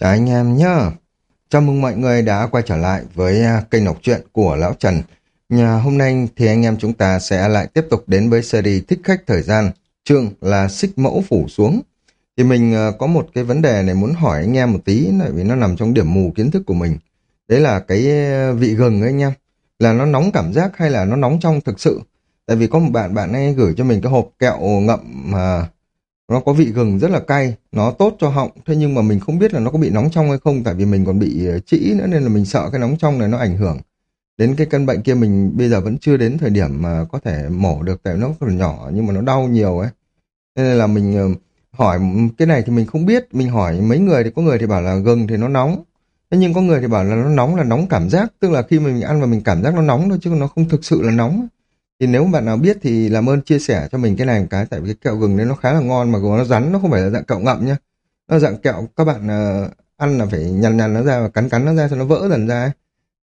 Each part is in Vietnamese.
Chào anh em nhá. Chào mừng mọi người đã quay trở lại với à, kênh đọc truyện của Lão Trần. Nhà hôm nay thì anh em chúng ta sẽ lại tiếp tục đến với series Thích Khách Thời Gian. Chương là Xích Mẫu Phủ Xuống. Thì mình à, có một cái vấn đề này muốn hỏi anh em một tí, tại vì nó nằm trong điểm mù kiến thức của mình. Đấy là cái à, vị gừng ấy anh em. Là nó nóng cảm giác hay là nó nóng trong thực sự? Tại vì có một bạn, bạn ấy gửi cho mình cái hộp kẹo ngậm mà nó có vị gừng rất là cay, nó tốt cho họng, thế nhưng mà mình không biết là nó có bị nóng trong hay không, tại vì mình còn bị ờ, trĩ nữa nên là mình sợ cái nóng trong này nó ảnh hưởng đến cái căn bệnh kia mình bây giờ vẫn chưa đến thời điểm mà có thể mổ được tại nó còn nhỏ nhưng mà nó đau nhiều ấy. Nên là mình ờ, hỏi cái này thì mình không biết, mình hỏi mấy người thì có người thì bảo là gừng thì nó nóng. Thế nhưng có người thì bảo là nó nóng là nóng cảm giác, tức là khi mình ăn và mình cảm giác nó nóng thôi chứ nó không thực sự là nóng. Thì nếu bạn nào biết thì làm ơn chia sẻ cho mình cái này một cái tại vì cái kẹo gừng đấy nó khá là ngon mà nó rắn nó không phải là dạng kẹo ngậm nhá. Nó dạng kẹo các bạn uh, ăn là phải nhằn nhằn nó ra và cắn cắn nó ra cho nó vỡ dần ra ấy.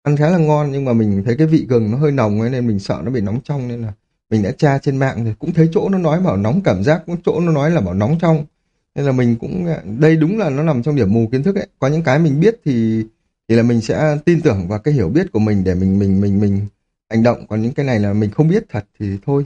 Ăn khá là ngon nhưng mà mình thấy cái vị gừng nó hơi nồng ấy nên mình sợ nó bị nóng trong nên là mình đã tra trên mạng thì cũng thấy chỗ nó nói bảo nóng cảm giác, cũng chỗ nó nói là bảo nóng trong. Nên là mình cũng ờ, đây đúng là nó nằm trong điểm mù kiến thức ấy. Có những cái mình biết thì thì là mình sẽ tin tưởng vào cái hiểu biết của mình để mình mình mình mình hành động còn những cái này là mình không biết thật thì thôi.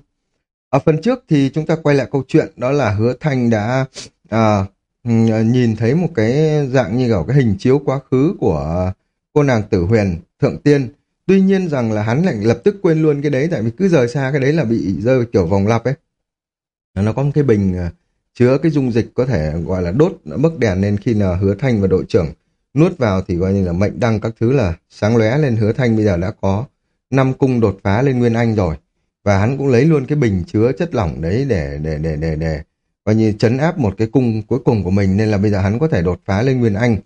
Ở phần trước thì chúng ta quay lại câu chuyện đó là hứa thanh đã à, ừ, nhìn thấy một cái dạng như kiểu cái hình chiếu quá khứ của cô nàng tử huyền thượng tiên. Tuy nhiên rằng là hắn lại lập tức quên luôn cái đấy tại vì cứ rời xa cái đấy là bị rơi kiểu vòng lặp ấy. Nó có một cái bình à, chứa cái dung dịch có thể gọi là đốt bức đèn nên khi nào hứa thanh và đội trưởng nuốt vào thì coi như là mệnh đăng các thứ là sáng lóe lên hứa thanh bây giờ đã có năm cung đột phá lên Nguyên Anh rồi. Và hắn cũng lấy luôn cái bình chứa chất lỏng đấy để để để để để và như chấn áp một cái cung cuối cùng của mình nên là bây giờ hắn có thể đột phá lên Nguyên Anh.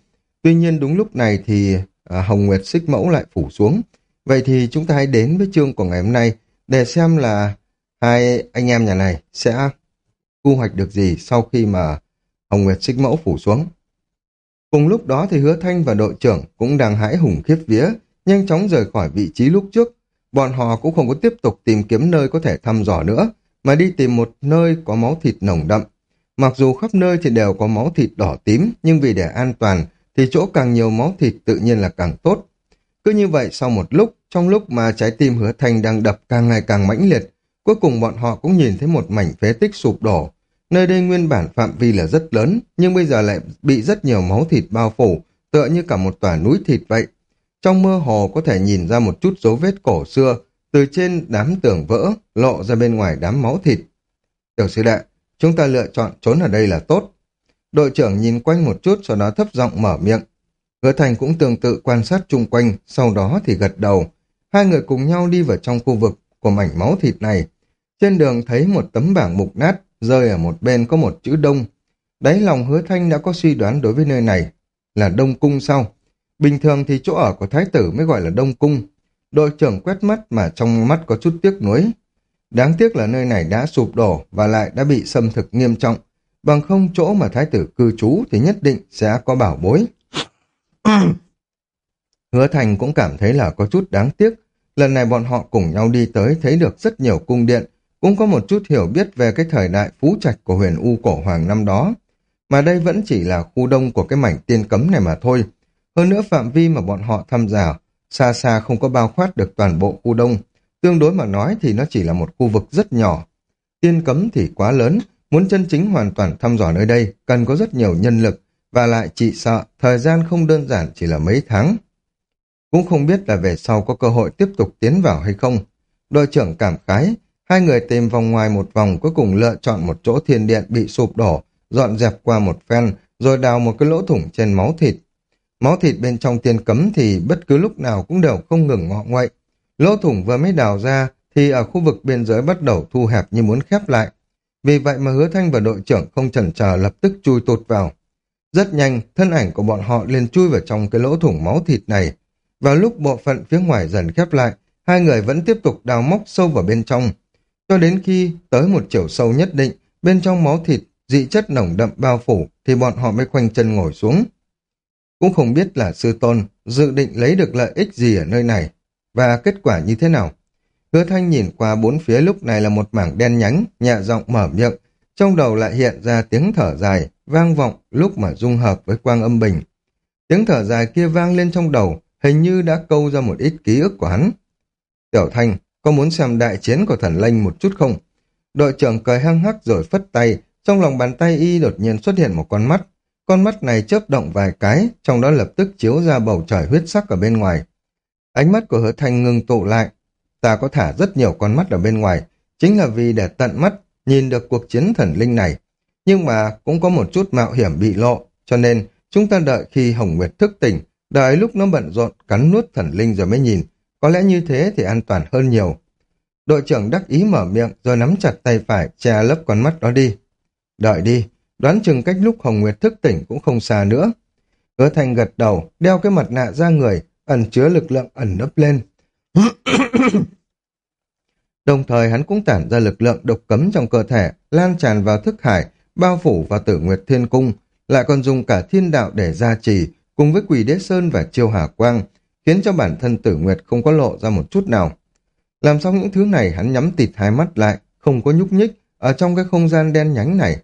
Tuy nhiên đúng lúc này thì à, Hồng Nguyệt xích mẫu lại phủ xuống. Vậy thì chúng ta hãy đến với chương của ngày hôm nay để xem là hai anh em nhà này sẽ thu hoạch được gì sau khi mà Hồng Nguyệt xích mẫu phủ xuống. Cùng lúc đó thì Hứa Thanh và đội trưởng cũng đang hãi hùng khiếp vía, nhanh chóng rời khỏi vị trí lúc trước, bọn họ cũng không có tiếp tục tìm kiếm nơi có thể thăm dò nữa, mà đi tìm một nơi có máu thịt nồng đậm. Mặc dù khắp nơi thì đều có máu thịt đỏ tím, nhưng vì để an toàn thì chỗ càng nhiều máu thịt tự nhiên là càng tốt. Cứ như vậy sau một lúc, trong lúc mà trái tim hứa thanh đang đập càng ngày càng mãnh liệt, cuối cùng bọn họ cũng nhìn thấy một mảnh phế tích sụp đổ. Nơi đây nguyên bản phạm vi là rất lớn, nhưng bây giờ lại bị rất nhiều máu thịt bao phủ, tựa như cả một tòa núi thịt vậy. Trong mơ hồ có thể nhìn ra một chút dấu vết cổ xưa, từ trên đám tường vỡ, lộ ra bên ngoài đám máu thịt. Tiểu sư đệ, chúng ta lựa chọn trốn ở đây là tốt. Đội trưởng nhìn quanh một chút sau đó thấp giọng mở miệng. Hứa Thành cũng tương tự quan sát chung quanh, sau đó thì gật đầu. Hai người cùng nhau đi vào trong khu vực của mảnh máu thịt này. Trên đường thấy một tấm bảng mục nát, rơi ở một bên có một chữ đông. Đáy lòng hứa thanh đã có suy đoán đối với nơi này là đông cung sau. Bình thường thì chỗ ở của thái tử mới gọi là đông cung. Đội trưởng quét mắt mà trong mắt có chút tiếc nuối. Đáng tiếc là nơi này đã sụp đổ và lại đã bị xâm thực nghiêm trọng. Bằng không chỗ mà thái tử cư trú thì nhất định sẽ có bảo bối. Hứa Thành cũng cảm thấy là có chút đáng tiếc. Lần này bọn họ cùng nhau đi tới thấy được rất nhiều cung điện, cũng có một chút hiểu biết về cái thời đại phú trạch của huyền U cổ hoàng năm đó. Mà đây vẫn chỉ là khu đông của cái mảnh tiên cấm này mà thôi. Hơn nữa phạm vi mà bọn họ thăm dò xa xa không có bao quát được toàn bộ khu đông. Tương đối mà nói thì nó chỉ là một khu vực rất nhỏ. Tiên cấm thì quá lớn, muốn chân chính hoàn toàn thăm dò nơi đây cần có rất nhiều nhân lực và lại chỉ sợ thời gian không đơn giản chỉ là mấy tháng. Cũng không biết là về sau có cơ hội tiếp tục tiến vào hay không. Đội trưởng cảm khái, hai người tìm vòng ngoài một vòng cuối cùng lựa chọn một chỗ thiên điện bị sụp đổ, dọn dẹp qua một phen, rồi đào một cái lỗ thủng trên máu thịt, Máu thịt bên trong tiền cấm thì bất cứ lúc nào cũng đều không ngừng ngọ ngoậy. Lỗ thủng vừa mới đào ra thì ở khu vực biên giới bắt đầu thu hẹp như muốn khép lại. Vì vậy mà hứa thanh và đội trưởng không chần chờ lập tức chui tụt vào. Rất nhanh, thân ảnh của bọn họ liền chui vào trong cái lỗ thủng máu thịt này. Vào lúc bộ phận phía ngoài dần khép lại, hai người vẫn tiếp tục đào móc sâu vào bên trong. Cho đến khi tới một chiều sâu nhất định, bên trong máu thịt, dị chất nồng đậm bao phủ, thì bọn họ mới khoanh chân ngồi xuống. Cũng không biết là sư tôn dự định lấy được lợi ích gì ở nơi này và kết quả như thế nào. Hứa thanh nhìn qua bốn phía lúc này là một mảng đen nhánh, nhẹ giọng mở miệng, trong đầu lại hiện ra tiếng thở dài, vang vọng lúc mà dung hợp với quang âm bình. Tiếng thở dài kia vang lên trong đầu, hình như đã câu ra một ít ký ức của hắn. Tiểu Thanh, có muốn xem đại chiến của thần linh một chút không? Đội trưởng cười hăng hắc rồi phất tay, trong lòng bàn tay y đột nhiên xuất hiện một con mắt. Con mắt này chớp động vài cái, trong đó lập tức chiếu ra bầu trời huyết sắc ở bên ngoài. Ánh mắt của hứa thanh ngưng tụ lại. Ta có thả rất nhiều con mắt ở bên ngoài, chính là vì để tận mắt nhìn được cuộc chiến thần linh này. Nhưng mà cũng có một chút mạo hiểm bị lộ, cho nên chúng ta đợi khi Hồng Nguyệt thức tỉnh, đợi lúc nó bận rộn cắn nuốt thần linh rồi mới nhìn. Có lẽ như thế thì an toàn hơn nhiều. Đội trưởng đắc ý mở miệng rồi nắm chặt tay phải che lấp con mắt đó đi. Đợi đi, đoán chừng cách lúc Hồng Nguyệt thức tỉnh cũng không xa nữa. Hứa Thành gật đầu, đeo cái mặt nạ ra người, ẩn chứa lực lượng ẩn nấp lên. Đồng thời hắn cũng tản ra lực lượng độc cấm trong cơ thể, lan tràn vào thức hải, bao phủ vào tử nguyệt thiên cung, lại còn dùng cả thiên đạo để gia trì, cùng với quỷ đế sơn và chiêu hà quang, khiến cho bản thân tử nguyệt không có lộ ra một chút nào. Làm xong những thứ này hắn nhắm tịt hai mắt lại, không có nhúc nhích, ở trong cái không gian đen nhánh này.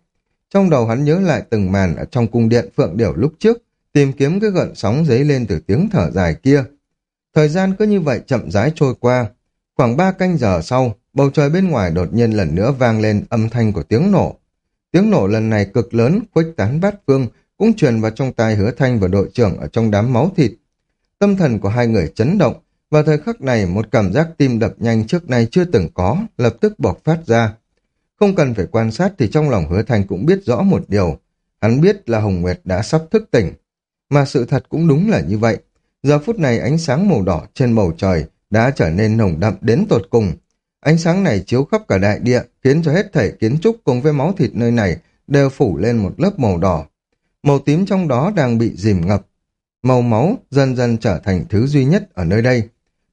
Trong đầu hắn nhớ lại từng màn ở trong cung điện Phượng Điểu lúc trước, tìm kiếm cái gợn sóng dấy lên từ tiếng thở dài kia. Thời gian cứ như vậy chậm rãi trôi qua. Khoảng ba canh giờ sau, bầu trời bên ngoài đột nhiên lần nữa vang lên âm thanh của tiếng nổ. Tiếng nổ lần này cực lớn, khuếch tán bát phương, cũng truyền vào trong tai hứa thanh và đội trưởng ở trong đám máu thịt. Tâm thần của hai người chấn động, và thời khắc này một cảm giác tim đập nhanh trước nay chưa từng có, lập tức bộc phát ra. Không cần phải quan sát thì trong lòng hứa thanh cũng biết rõ một điều. Hắn biết là Hồng Nguyệt đã sắp thức tỉnh. Mà sự thật cũng đúng là như vậy. Giờ phút này ánh sáng màu đỏ trên bầu trời đã trở nên nồng đậm đến tột cùng. Ánh sáng này chiếu khắp cả đại địa, khiến cho hết thể kiến trúc cùng với máu thịt nơi này đều phủ lên một lớp màu đỏ. Màu tím trong đó đang bị dìm ngập. Màu máu dần dần trở thành thứ duy nhất ở nơi đây.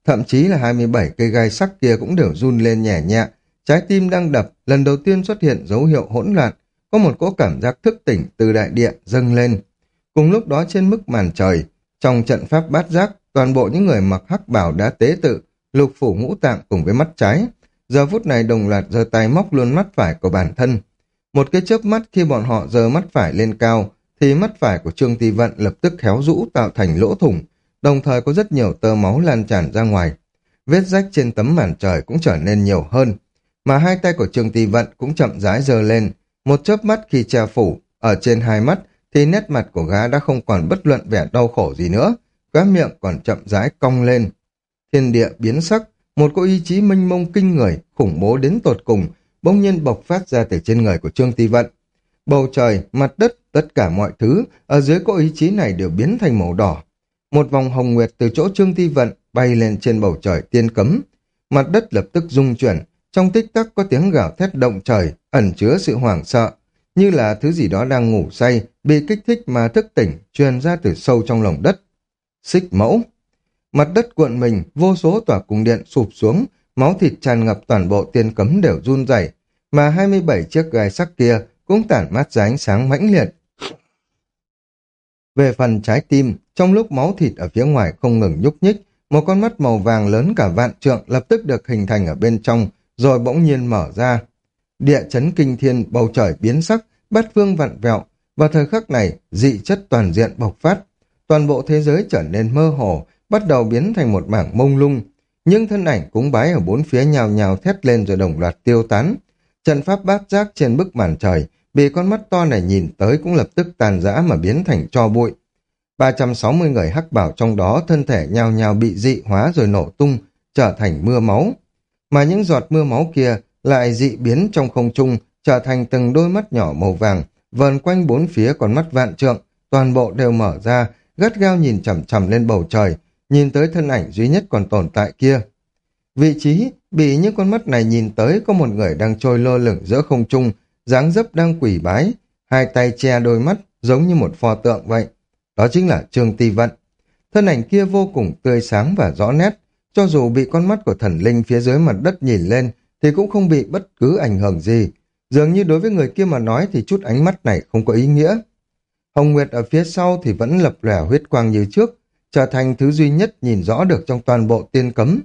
Thậm chí là 27 cây gai sắc kia cũng đều run lên nhẹ nhẹ. Trái tim đang đập, lần đầu tiên xuất hiện dấu hiệu hỗn loạn. Có một cỗ cảm giác thức tỉnh từ đại địa dâng lên. Cùng lúc đó trên mức màn trời, trong trận pháp bát giác, toàn bộ những người mặc hắc bảo đã tế tự, lục phủ ngũ tạng cùng với mắt trái. Giờ phút này đồng loạt giơ tay móc luôn mắt phải của bản thân. Một cái chớp mắt khi bọn họ giơ mắt phải lên cao, thì mắt phải của Trương thi Vận lập tức khéo rũ tạo thành lỗ thủng, đồng thời có rất nhiều tơ máu lan tràn ra ngoài. Vết rách trên tấm màn trời cũng trở nên nhiều hơn, mà hai tay của Trương Tì Vận cũng chậm rãi giơ lên, một chớp mắt khi che phủ, ở trên hai mắt thì nét mặt của gã đã không còn bất luận vẻ đau khổ gì nữa, khóe miệng còn chậm rãi cong lên. Thiên địa biến sắc, một cỗ ý chí mênh mông kinh người, khủng bố đến tột cùng, bỗng nhiên bộc phát ra từ trên người của Trương Tì Vận. Bầu trời, mặt đất, tất cả mọi thứ ở dưới cỗ ý chí này đều biến thành màu đỏ. Một vòng hồng nguyệt từ chỗ Trương Ti Vận bay lên trên bầu trời tiên cấm. Mặt đất lập tức rung chuyển, trong tích tắc có tiếng gào thét động trời, ẩn chứa sự hoảng sợ, như là thứ gì đó đang ngủ say, bị kích thích mà thức tỉnh, truyền ra từ sâu trong lòng đất. Xích mẫu Mặt đất cuộn mình, vô số tòa cung điện sụp xuống, máu thịt tràn ngập toàn bộ tiên cấm đều run rẩy, mà 27 chiếc gai sắc kia cũng tản mát ra ánh sáng mãnh liệt. Về phần trái tim, trong lúc máu thịt ở phía ngoài không ngừng nhúc nhích, một con mắt màu vàng lớn cả vạn trượng lập tức được hình thành ở bên trong, rồi bỗng nhiên mở ra. Địa chấn kinh thiên, bầu trời biến sắc, bát phương vặn vẹo, và thời khắc này, dị chất toàn diện bộc phát. Toàn bộ thế giới trở nên mơ hồ, bắt đầu biến thành một mảng mông lung. Những thân ảnh cúng bái ở bốn phía nhào nhào thét lên rồi đồng loạt tiêu tán. Trận pháp bát giác trên bức màn trời, bị con mắt to này nhìn tới cũng lập tức tàn rã mà biến thành cho bụi. 360 người hắc bảo trong đó thân thể nhào nhào bị dị hóa rồi nổ tung, trở thành mưa máu. Mà những giọt mưa máu kia lại dị biến trong không trung, trở thành từng đôi mắt nhỏ màu vàng, vờn quanh bốn phía con mắt vạn trượng, toàn bộ đều mở ra, gắt gao nhìn chằm chằm lên bầu trời, nhìn tới thân ảnh duy nhất còn tồn tại kia. Vị trí bị những con mắt này nhìn tới có một người đang trôi lơ lửng giữa không trung, dáng dấp đang quỷ bái, hai tay che đôi mắt giống như một pho tượng vậy. Đó chính là Trương Ti Vận. Thân ảnh kia vô cùng tươi sáng và rõ nét, cho dù bị con mắt của thần linh phía dưới mặt đất nhìn lên thì cũng không bị bất cứ ảnh hưởng gì. Dường như đối với người kia mà nói thì chút ánh mắt này không có ý nghĩa. Hồng Nguyệt ở phía sau thì vẫn lập lẻ huyết quang như trước, trở thành thứ duy nhất nhìn rõ được trong toàn bộ tiên cấm.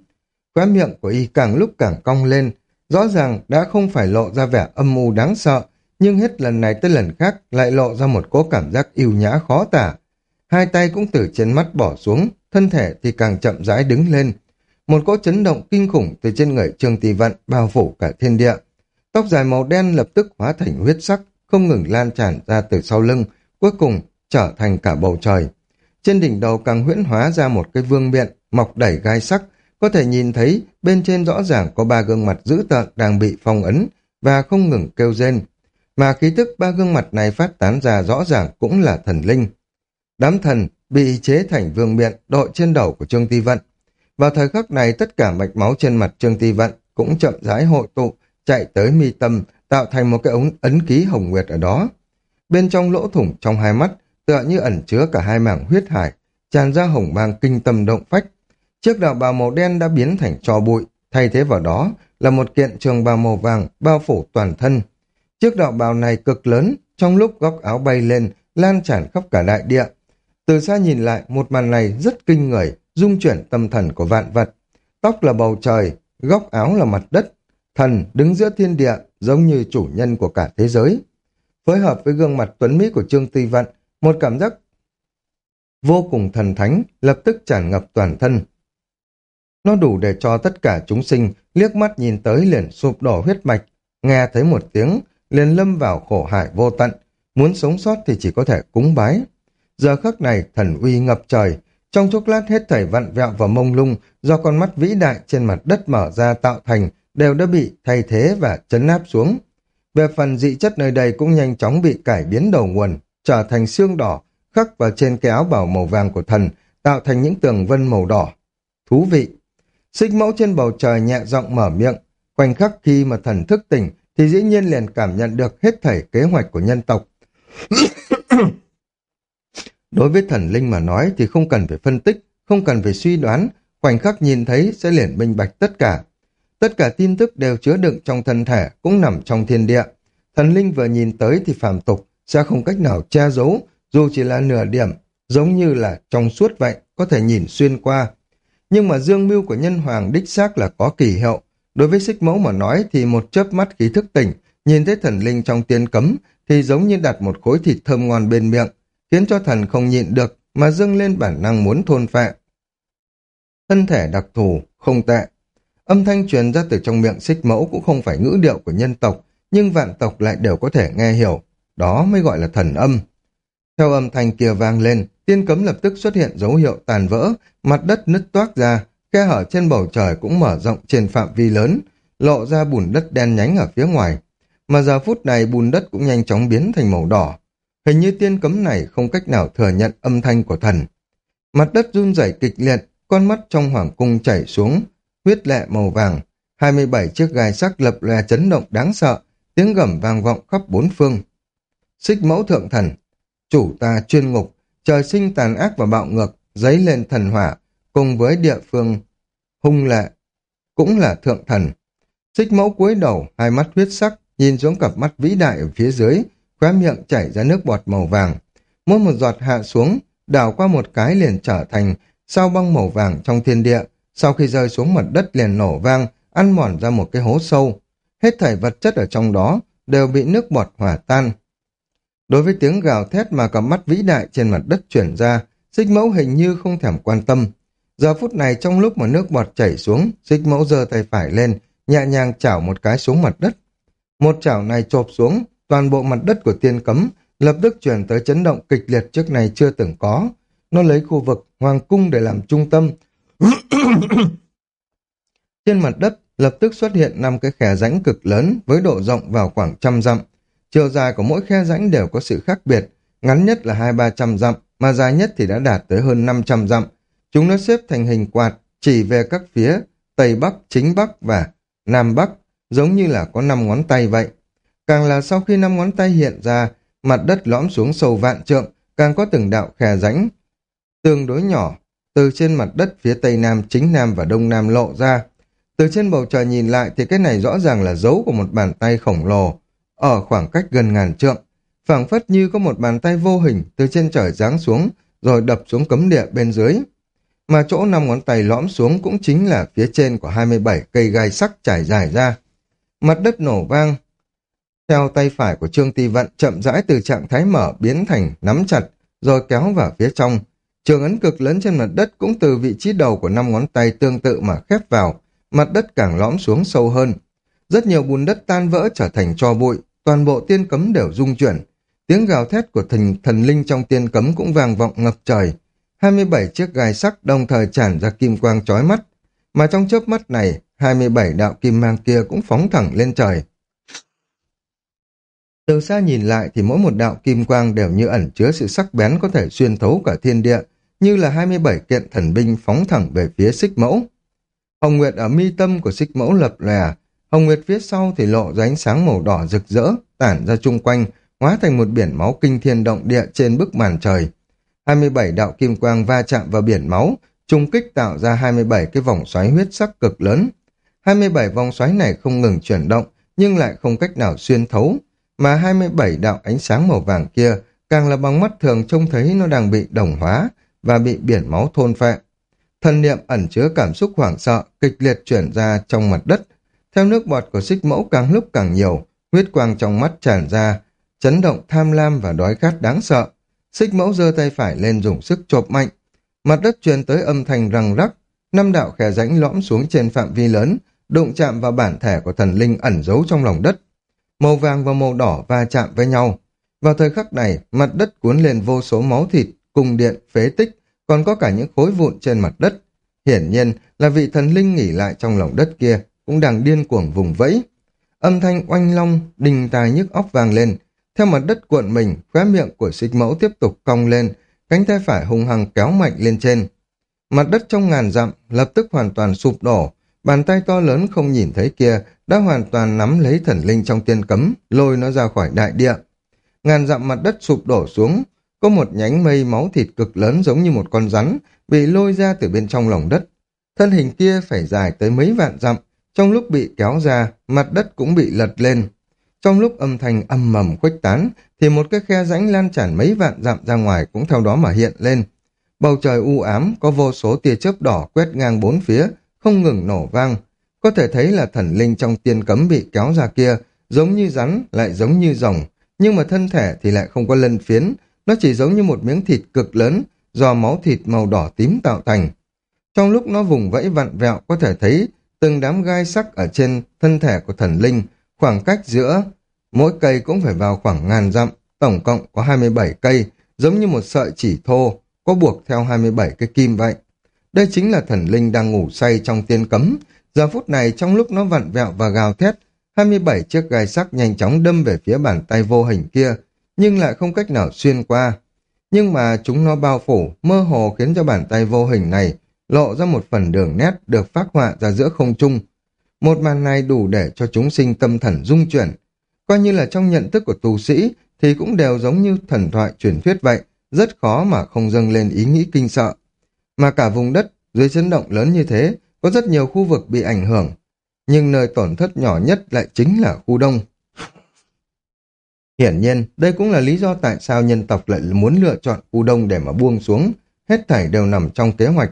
Khóe miệng của y càng lúc càng cong lên, rõ ràng đã không phải lộ ra vẻ âm mưu đáng sợ, nhưng hết lần này tới lần khác lại lộ ra một cố cảm giác yêu nhã khó tả, hai tay cũng từ trên mắt bỏ xuống, thân thể thì càng chậm rãi đứng lên. Một cỗ chấn động kinh khủng từ trên người Trương Tỳ Vận bao phủ cả thiên địa. Tóc dài màu đen lập tức hóa thành huyết sắc, không ngừng lan tràn ra từ sau lưng, cuối cùng trở thành cả bầu trời. Trên đỉnh đầu càng huyễn hóa ra một cái vương miện mọc đẩy gai sắc, có thể nhìn thấy bên trên rõ ràng có ba gương mặt dữ tợn đang bị phong ấn và không ngừng kêu rên. Mà khí tức ba gương mặt này phát tán ra rõ ràng cũng là thần linh. Đám thần bị chế thành vương miện đội trên đầu của Trương Ti Vận. Vào thời khắc này tất cả mạch máu trên mặt Trương Ti Vận cũng chậm rãi hội tụ, chạy tới mi tâm, tạo thành một cái ống ấn ký hồng nguyệt ở đó. Bên trong lỗ thủng trong hai mắt, tựa như ẩn chứa cả hai mảng huyết hải, tràn ra hồng mang kinh tâm động phách. Chiếc đạo bào màu đen đã biến thành trò bụi, thay thế vào đó là một kiện trường bào màu vàng bao phủ toàn thân. Chiếc đạo bào này cực lớn, trong lúc góc áo bay lên, lan tràn khắp cả đại địa. Từ xa nhìn lại, một màn này rất kinh người, dung chuyển tâm thần của vạn vật. Tóc là bầu trời, góc áo là mặt đất. Thần đứng giữa thiên địa, giống như chủ nhân của cả thế giới. Phối hợp với gương mặt tuấn mỹ của Trương Tuy Vận, một cảm giác vô cùng thần thánh lập tức tràn ngập toàn thân. Nó đủ để cho tất cả chúng sinh liếc mắt nhìn tới liền sụp đổ huyết mạch, nghe thấy một tiếng liền lâm vào khổ hại vô tận, muốn sống sót thì chỉ có thể cúng bái. Giờ khắc này thần uy ngập trời, trong chốc lát hết thảy vặn vẹo và mông lung do con mắt vĩ đại trên mặt đất mở ra tạo thành đều đã bị thay thế và chấn áp xuống. Về phần dị chất nơi đây cũng nhanh chóng bị cải biến đầu nguồn, trở thành xương đỏ, khắc vào trên cái áo bảo màu vàng của thần, tạo thành những tường vân màu đỏ. Thú vị! Xích mẫu trên bầu trời nhẹ giọng mở miệng, khoảnh khắc khi mà thần thức tỉnh thì dĩ nhiên liền cảm nhận được hết thảy kế hoạch của nhân tộc. Đối với thần linh mà nói thì không cần phải phân tích, không cần phải suy đoán, khoảnh khắc nhìn thấy sẽ liền minh bạch tất cả. Tất cả tin tức đều chứa đựng trong thân thể, cũng nằm trong thiên địa. Thần linh vừa nhìn tới thì phàm tục, sẽ không cách nào che giấu, dù chỉ là nửa điểm, giống như là trong suốt vậy, có thể nhìn xuyên qua. Nhưng mà dương mưu của nhân hoàng đích xác là có kỳ hiệu. Đối với xích mẫu mà nói thì một chớp mắt khí thức tỉnh, nhìn thấy thần linh trong tiên cấm thì giống như đặt một khối thịt thơm ngon bên miệng, khiến cho thần không nhịn được mà dâng lên bản năng muốn thôn phệ. Thân thể đặc thù, không tệ. Âm thanh truyền ra từ trong miệng xích mẫu cũng không phải ngữ điệu của nhân tộc, nhưng vạn tộc lại đều có thể nghe hiểu. Đó mới gọi là thần âm. Theo âm thanh kia vang lên, tiên cấm lập tức xuất hiện dấu hiệu tàn vỡ, mặt đất nứt toác ra, khe hở trên bầu trời cũng mở rộng trên phạm vi lớn, lộ ra bùn đất đen nhánh ở phía ngoài. Mà giờ phút này bùn đất cũng nhanh chóng biến thành màu đỏ. Hình như tiên cấm này không cách nào thừa nhận âm thanh của thần. Mặt đất run rẩy kịch liệt, con mắt trong hoàng cung chảy xuống, huyết lệ màu vàng, 27 chiếc gai sắc lập lòe chấn động đáng sợ, tiếng gầm vang vọng khắp bốn phương. Xích mẫu thượng thần, chủ ta chuyên ngục, trời sinh tàn ác và bạo ngược, giấy lên thần hỏa, cùng với địa phương hung lệ, cũng là thượng thần. Xích mẫu cúi đầu, hai mắt huyết sắc, nhìn xuống cặp mắt vĩ đại ở phía dưới, khóe miệng chảy ra nước bọt màu vàng. Mỗi một giọt hạ xuống, đảo qua một cái liền trở thành sao băng màu vàng trong thiên địa, sau khi rơi xuống mặt đất liền nổ vang, ăn mòn ra một cái hố sâu. Hết thảy vật chất ở trong đó đều bị nước bọt hỏa tan. Đối với tiếng gào thét mà cặp mắt vĩ đại trên mặt đất chuyển ra, xích mẫu hình như không thèm quan tâm. Giờ phút này trong lúc mà nước bọt chảy xuống, xích mẫu giơ tay phải lên, nhẹ nhàng chảo một cái xuống mặt đất. Một chảo này chộp xuống, toàn bộ mặt đất của tiên cấm lập tức chuyển tới chấn động kịch liệt trước này chưa từng có. Nó lấy khu vực hoàng cung để làm trung tâm. Trên mặt đất lập tức xuất hiện năm cái khe rãnh cực lớn với độ rộng vào khoảng trăm dặm. Chiều dài của mỗi khe rãnh đều có sự khác biệt, ngắn nhất là hai ba trăm dặm, mà dài nhất thì đã đạt tới hơn năm trăm dặm. Chúng nó xếp thành hình quạt, chỉ về các phía Tây Bắc, Chính Bắc và Nam Bắc, giống như là có năm ngón tay vậy. Càng là sau khi năm ngón tay hiện ra, mặt đất lõm xuống sâu vạn trượng, càng có từng đạo khe rãnh. Tương đối nhỏ, từ trên mặt đất phía Tây Nam, Chính Nam và Đông Nam lộ ra. Từ trên bầu trời nhìn lại thì cái này rõ ràng là dấu của một bàn tay khổng lồ, ở khoảng cách gần ngàn trượng. phảng phất như có một bàn tay vô hình từ trên trời giáng xuống, rồi đập xuống cấm địa bên dưới. Mà chỗ năm ngón tay lõm xuống cũng chính là phía trên của 27 cây gai sắc trải dài ra. Mặt đất nổ vang, theo tay phải của Trương Ti Vận chậm rãi từ trạng thái mở biến thành nắm chặt, rồi kéo vào phía trong. Trường ấn cực lớn trên mặt đất cũng từ vị trí đầu của năm ngón tay tương tự mà khép vào, mặt đất càng lõm xuống sâu hơn. Rất nhiều bùn đất tan vỡ trở thành cho bụi, toàn bộ tiên cấm đều rung chuyển. Tiếng gào thét của thần, thần linh trong tiên cấm cũng vang vọng ngập trời. 27 chiếc gai sắc đồng thời tràn ra kim quang chói mắt. Mà trong chớp mắt này, 27 đạo kim mang kia cũng phóng thẳng lên trời. Từ xa nhìn lại thì mỗi một đạo kim quang đều như ẩn chứa sự sắc bén có thể xuyên thấu cả thiên địa, như là 27 kiện thần binh phóng thẳng về phía xích mẫu. Hồng Nguyệt ở mi tâm của xích mẫu lập lè Hồng Nguyệt phía sau thì lộ ra ánh sáng màu đỏ rực rỡ, tản ra chung quanh, hóa thành một biển máu kinh thiên động địa trên bức màn trời. 27 đạo kim quang va chạm vào biển máu, trung kích tạo ra 27 cái vòng xoáy huyết sắc cực lớn. 27 vòng xoáy này không ngừng chuyển động, nhưng lại không cách nào xuyên thấu, mà 27 đạo ánh sáng màu vàng kia càng là bằng mắt thường trông thấy nó đang bị đồng hóa và bị biển máu thôn phệ. Thần niệm ẩn chứa cảm xúc hoảng sợ, kịch liệt chuyển ra trong mặt đất. Theo nước bọt của xích mẫu càng lúc càng nhiều, huyết quang trong mắt tràn ra, chấn động tham lam và đói khát đáng sợ. Xích mẫu giơ tay phải lên dùng sức chộp mạnh. Mặt đất truyền tới âm thanh răng rắc, năm đạo khe rãnh lõm xuống trên phạm vi lớn, đụng chạm vào bản thể của thần linh ẩn giấu trong lòng đất. Màu vàng và màu đỏ va chạm với nhau. Vào thời khắc này, mặt đất cuốn lên vô số máu thịt, cung điện, phế tích, còn có cả những khối vụn trên mặt đất. Hiển nhiên là vị thần linh nghỉ lại trong lòng đất kia, cũng đang điên cuồng vùng vẫy. Âm thanh oanh long, đình tài nhức óc vang lên. Theo mặt đất cuộn mình, khóe miệng của xích mẫu tiếp tục cong lên, cánh tay phải hung hăng kéo mạnh lên trên. Mặt đất trong ngàn dặm lập tức hoàn toàn sụp đổ, bàn tay to lớn không nhìn thấy kia đã hoàn toàn nắm lấy thần linh trong tiên cấm, lôi nó ra khỏi đại địa. Ngàn dặm mặt đất sụp đổ xuống, có một nhánh mây máu thịt cực lớn giống như một con rắn, bị lôi ra từ bên trong lòng đất. Thân hình kia phải dài tới mấy vạn dặm, trong lúc bị kéo ra, mặt đất cũng bị lật lên. Trong lúc âm thanh âm mầm khuếch tán, thì một cái khe rãnh lan tràn mấy vạn dặm ra ngoài cũng theo đó mà hiện lên. Bầu trời u ám, có vô số tia chớp đỏ quét ngang bốn phía, không ngừng nổ vang. Có thể thấy là thần linh trong tiên cấm bị kéo ra kia, giống như rắn, lại giống như rồng, nhưng mà thân thể thì lại không có lân phiến, nó chỉ giống như một miếng thịt cực lớn, do máu thịt màu đỏ tím tạo thành. Trong lúc nó vùng vẫy vặn vẹo có thể thấy từng đám gai sắc ở trên thân thể của thần linh, khoảng cách giữa mỗi cây cũng phải vào khoảng ngàn dặm, tổng cộng có 27 cây, giống như một sợi chỉ thô, có buộc theo 27 cái kim vậy. Đây chính là thần linh đang ngủ say trong tiên cấm. Giờ phút này trong lúc nó vặn vẹo và gào thét, 27 chiếc gai sắc nhanh chóng đâm về phía bàn tay vô hình kia, nhưng lại không cách nào xuyên qua. Nhưng mà chúng nó bao phủ, mơ hồ khiến cho bàn tay vô hình này lộ ra một phần đường nét được phát họa ra giữa không trung. Một màn này đủ để cho chúng sinh tâm thần rung chuyển. Coi như là trong nhận thức của tu sĩ thì cũng đều giống như thần thoại truyền thuyết vậy, rất khó mà không dâng lên ý nghĩ kinh sợ. Mà cả vùng đất dưới chấn động lớn như thế, có rất nhiều khu vực bị ảnh hưởng, nhưng nơi tổn thất nhỏ nhất lại chính là khu đông. Hiển nhiên, đây cũng là lý do tại sao nhân tộc lại muốn lựa chọn khu đông để mà buông xuống, hết thảy đều nằm trong kế hoạch.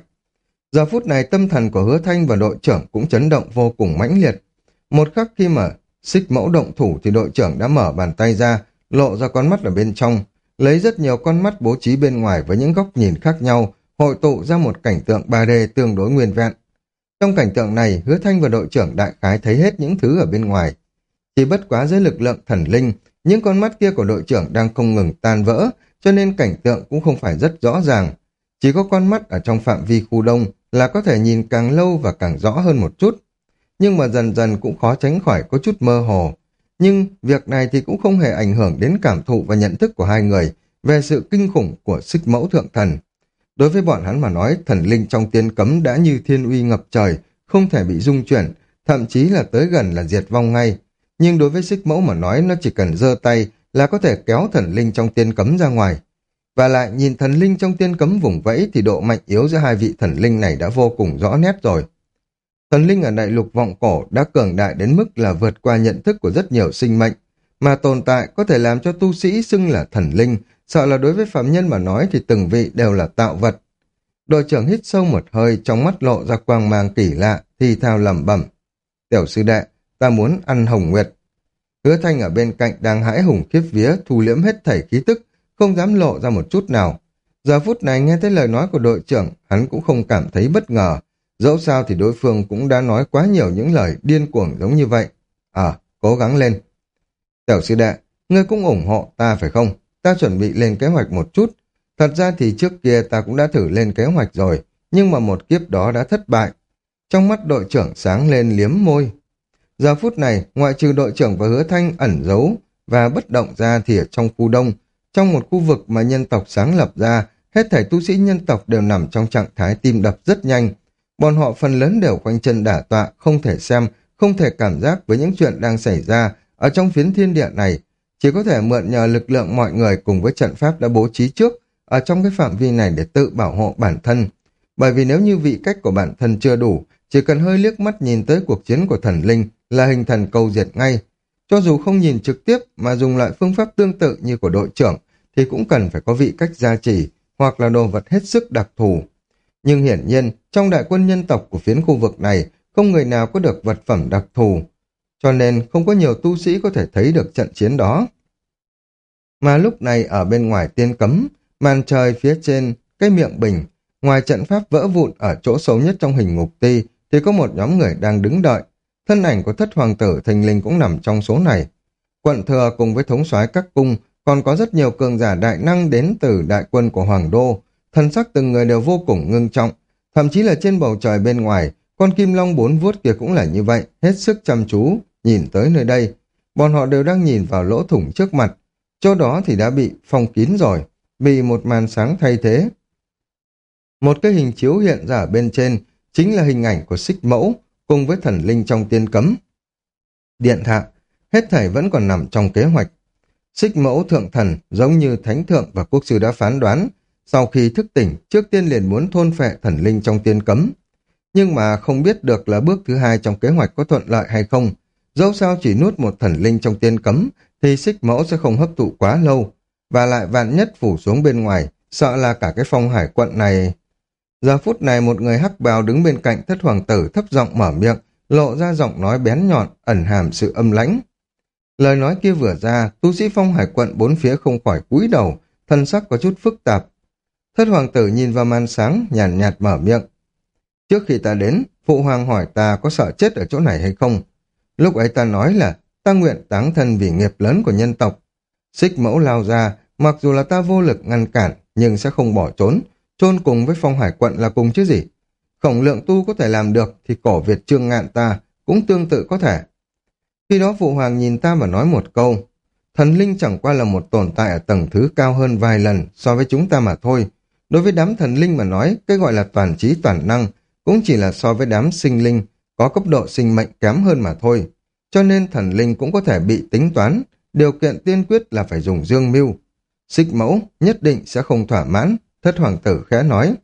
Giờ phút này tâm thần của hứa thanh và đội trưởng cũng chấn động vô cùng mãnh liệt. Một khắc khi mà xích mẫu động thủ thì đội trưởng đã mở bàn tay ra, lộ ra con mắt ở bên trong, lấy rất nhiều con mắt bố trí bên ngoài với những góc nhìn khác nhau, hội tụ ra một cảnh tượng 3D tương đối nguyên vẹn. Trong cảnh tượng này, hứa thanh và đội trưởng đại khái thấy hết những thứ ở bên ngoài. Chỉ bất quá dưới lực lượng thần linh, những con mắt kia của đội trưởng đang không ngừng tan vỡ, cho nên cảnh tượng cũng không phải rất rõ ràng. Chỉ có con mắt ở trong phạm vi khu đông là có thể nhìn càng lâu và càng rõ hơn một chút. Nhưng mà dần dần cũng khó tránh khỏi có chút mơ hồ. Nhưng việc này thì cũng không hề ảnh hưởng đến cảm thụ và nhận thức của hai người về sự kinh khủng của xích mẫu thượng thần. Đối với bọn hắn mà nói, thần linh trong tiên cấm đã như thiên uy ngập trời, không thể bị dung chuyển, thậm chí là tới gần là diệt vong ngay. Nhưng đối với xích mẫu mà nói, nó chỉ cần giơ tay là có thể kéo thần linh trong tiên cấm ra ngoài. Và lại nhìn thần linh trong tiên cấm vùng vẫy thì độ mạnh yếu giữa hai vị thần linh này đã vô cùng rõ nét rồi. Thần linh ở đại lục vọng cổ đã cường đại đến mức là vượt qua nhận thức của rất nhiều sinh mệnh, mà tồn tại có thể làm cho tu sĩ xưng là thần linh, sợ là đối với phạm nhân mà nói thì từng vị đều là tạo vật. Đội trưởng hít sâu một hơi, trong mắt lộ ra quang mang kỳ lạ, thì thao lẩm bẩm. Tiểu sư đệ, ta muốn ăn hồng nguyệt. Hứa thanh ở bên cạnh đang hãi hùng khiếp vía, thu liễm hết thảy khí tức, không dám lộ ra một chút nào. Giờ phút này nghe thấy lời nói của đội trưởng, hắn cũng không cảm thấy bất ngờ. Dẫu sao thì đối phương cũng đã nói quá nhiều những lời điên cuồng giống như vậy. à cố gắng lên. Tiểu sư đệ, ngươi cũng ủng hộ ta phải không? Ta chuẩn bị lên kế hoạch một chút. Thật ra thì trước kia ta cũng đã thử lên kế hoạch rồi, nhưng mà một kiếp đó đã thất bại. Trong mắt đội trưởng sáng lên liếm môi. Giờ phút này, ngoại trừ đội trưởng và hứa thanh ẩn giấu và bất động ra thì ở trong khu đông, trong một khu vực mà nhân tộc sáng lập ra, hết thảy tu sĩ nhân tộc đều nằm trong trạng thái tim đập rất nhanh. Bọn họ phần lớn đều quanh chân đả tọa, không thể xem, không thể cảm giác với những chuyện đang xảy ra ở trong phiến thiên địa này, chỉ có thể mượn nhờ lực lượng mọi người cùng với trận pháp đã bố trí trước ở trong cái phạm vi này để tự bảo hộ bản thân. Bởi vì nếu như vị cách của bản thân chưa đủ, chỉ cần hơi liếc mắt nhìn tới cuộc chiến của thần linh là hình thần câu diệt ngay. Cho dù không nhìn trực tiếp mà dùng loại phương pháp tương tự như của đội trưởng, thì cũng cần phải có vị cách gia trì hoặc là đồ vật hết sức đặc thù. Nhưng hiển nhiên, trong đại quân nhân tộc của phiến khu vực này, không người nào có được vật phẩm đặc thù, cho nên không có nhiều tu sĩ có thể thấy được trận chiến đó. Mà lúc này ở bên ngoài tiên cấm, màn trời phía trên, cái miệng bình, ngoài trận pháp vỡ vụn ở chỗ xấu nhất trong hình ngục ti, thì có một nhóm người đang đứng đợi. Thân ảnh của thất hoàng tử thình linh cũng nằm trong số này. Quận thừa cùng với thống soái các cung, còn có rất nhiều cường giả đại năng đến từ đại quân của Hoàng Đô. Thân sắc từng người đều vô cùng ngưng trọng. Thậm chí là trên bầu trời bên ngoài, con kim long bốn vuốt kia cũng là như vậy, hết sức chăm chú, nhìn tới nơi đây. Bọn họ đều đang nhìn vào lỗ thủng trước mặt. Chỗ đó thì đã bị phong kín rồi, bị một màn sáng thay thế. Một cái hình chiếu hiện ra ở bên trên, chính là hình ảnh của xích mẫu, cùng với thần linh trong tiên cấm. Điện hạ, hết thảy vẫn còn nằm trong kế hoạch. Xích mẫu thượng thần giống như thánh thượng và quốc sư đã phán đoán, sau khi thức tỉnh, trước tiên liền muốn thôn phệ thần linh trong tiên cấm. Nhưng mà không biết được là bước thứ hai trong kế hoạch có thuận lợi hay không. Dẫu sao chỉ nuốt một thần linh trong tiên cấm, thì xích mẫu sẽ không hấp thụ quá lâu. Và lại vạn nhất phủ xuống bên ngoài, sợ là cả cái phong hải quận này... Giờ phút này một người hắc bào đứng bên cạnh thất hoàng tử thấp giọng mở miệng, lộ ra giọng nói bén nhọn, ẩn hàm sự âm lãnh. Lời nói kia vừa ra, tu sĩ phong hải quận bốn phía không khỏi cúi đầu, thân sắc có chút phức tạp. Thất hoàng tử nhìn vào màn sáng, nhàn nhạt, nhạt mở miệng. Trước khi ta đến, phụ hoàng hỏi ta có sợ chết ở chỗ này hay không. Lúc ấy ta nói là ta nguyện táng thân vì nghiệp lớn của nhân tộc. Xích mẫu lao ra, mặc dù là ta vô lực ngăn cản, nhưng sẽ không bỏ trốn, chôn cùng với phong hải quận là cùng chứ gì. Khổng lượng tu có thể làm được thì cổ Việt trương ngạn ta cũng tương tự có thể. Khi đó phụ hoàng nhìn ta mà nói một câu, thần linh chẳng qua là một tồn tại ở tầng thứ cao hơn vài lần so với chúng ta mà thôi. Đối với đám thần linh mà nói, cái gọi là toàn trí toàn năng cũng chỉ là so với đám sinh linh có cấp độ sinh mệnh kém hơn mà thôi. Cho nên thần linh cũng có thể bị tính toán, điều kiện tiên quyết là phải dùng dương mưu. Xích mẫu nhất định sẽ không thỏa mãn, thất hoàng tử khẽ nói.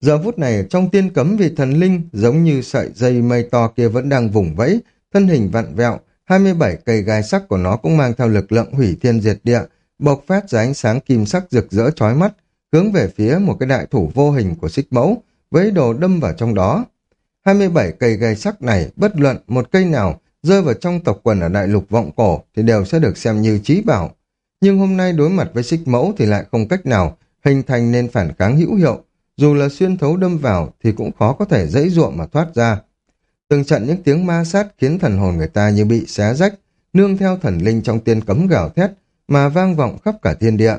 Giờ phút này trong tiên cấm vì thần linh giống như sợi dây mây to kia vẫn đang vùng vẫy, thân hình vặn vẹo, 27 cây gai sắc của nó cũng mang theo lực lượng hủy thiên diệt địa, bộc phát ra ánh sáng kim sắc rực rỡ chói mắt, hướng về phía một cái đại thủ vô hình của xích mẫu, với đồ đâm vào trong đó. 27 cây gai sắc này, bất luận một cây nào rơi vào trong tộc quần ở đại lục vọng cổ thì đều sẽ được xem như trí bảo. Nhưng hôm nay đối mặt với xích mẫu thì lại không cách nào hình thành nên phản kháng hữu hiệu. Dù là xuyên thấu đâm vào thì cũng khó có thể dãy ruộng mà thoát ra. Từng trận những tiếng ma sát khiến thần hồn người ta như bị xé rách, nương theo thần linh trong tiên cấm gào thét mà vang vọng khắp cả thiên địa.